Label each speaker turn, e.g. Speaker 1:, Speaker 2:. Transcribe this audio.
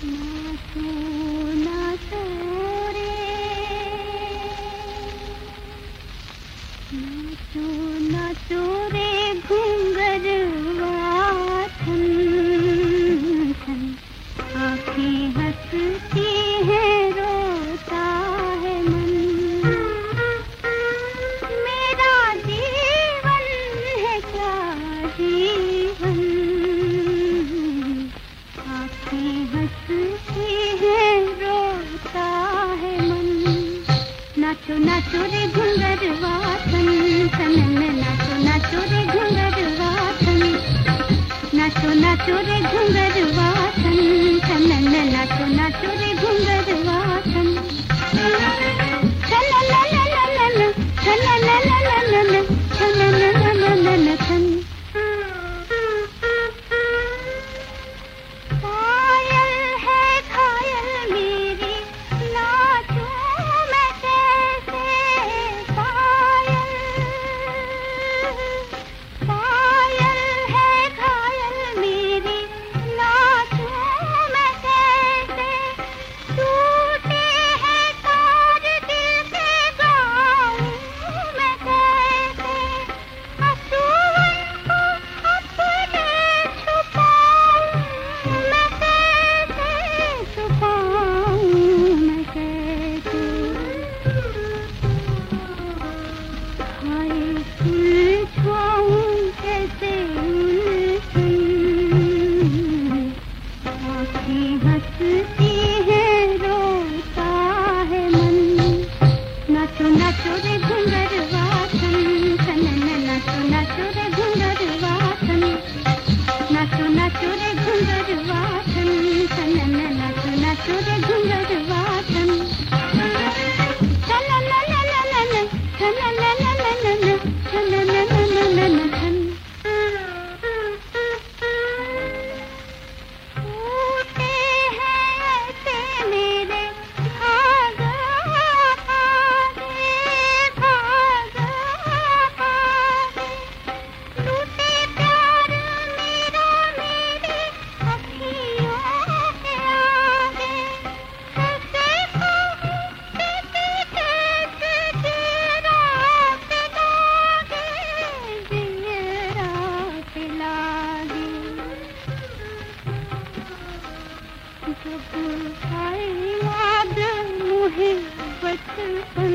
Speaker 1: Thank you. जब आए याद मुहे बचपन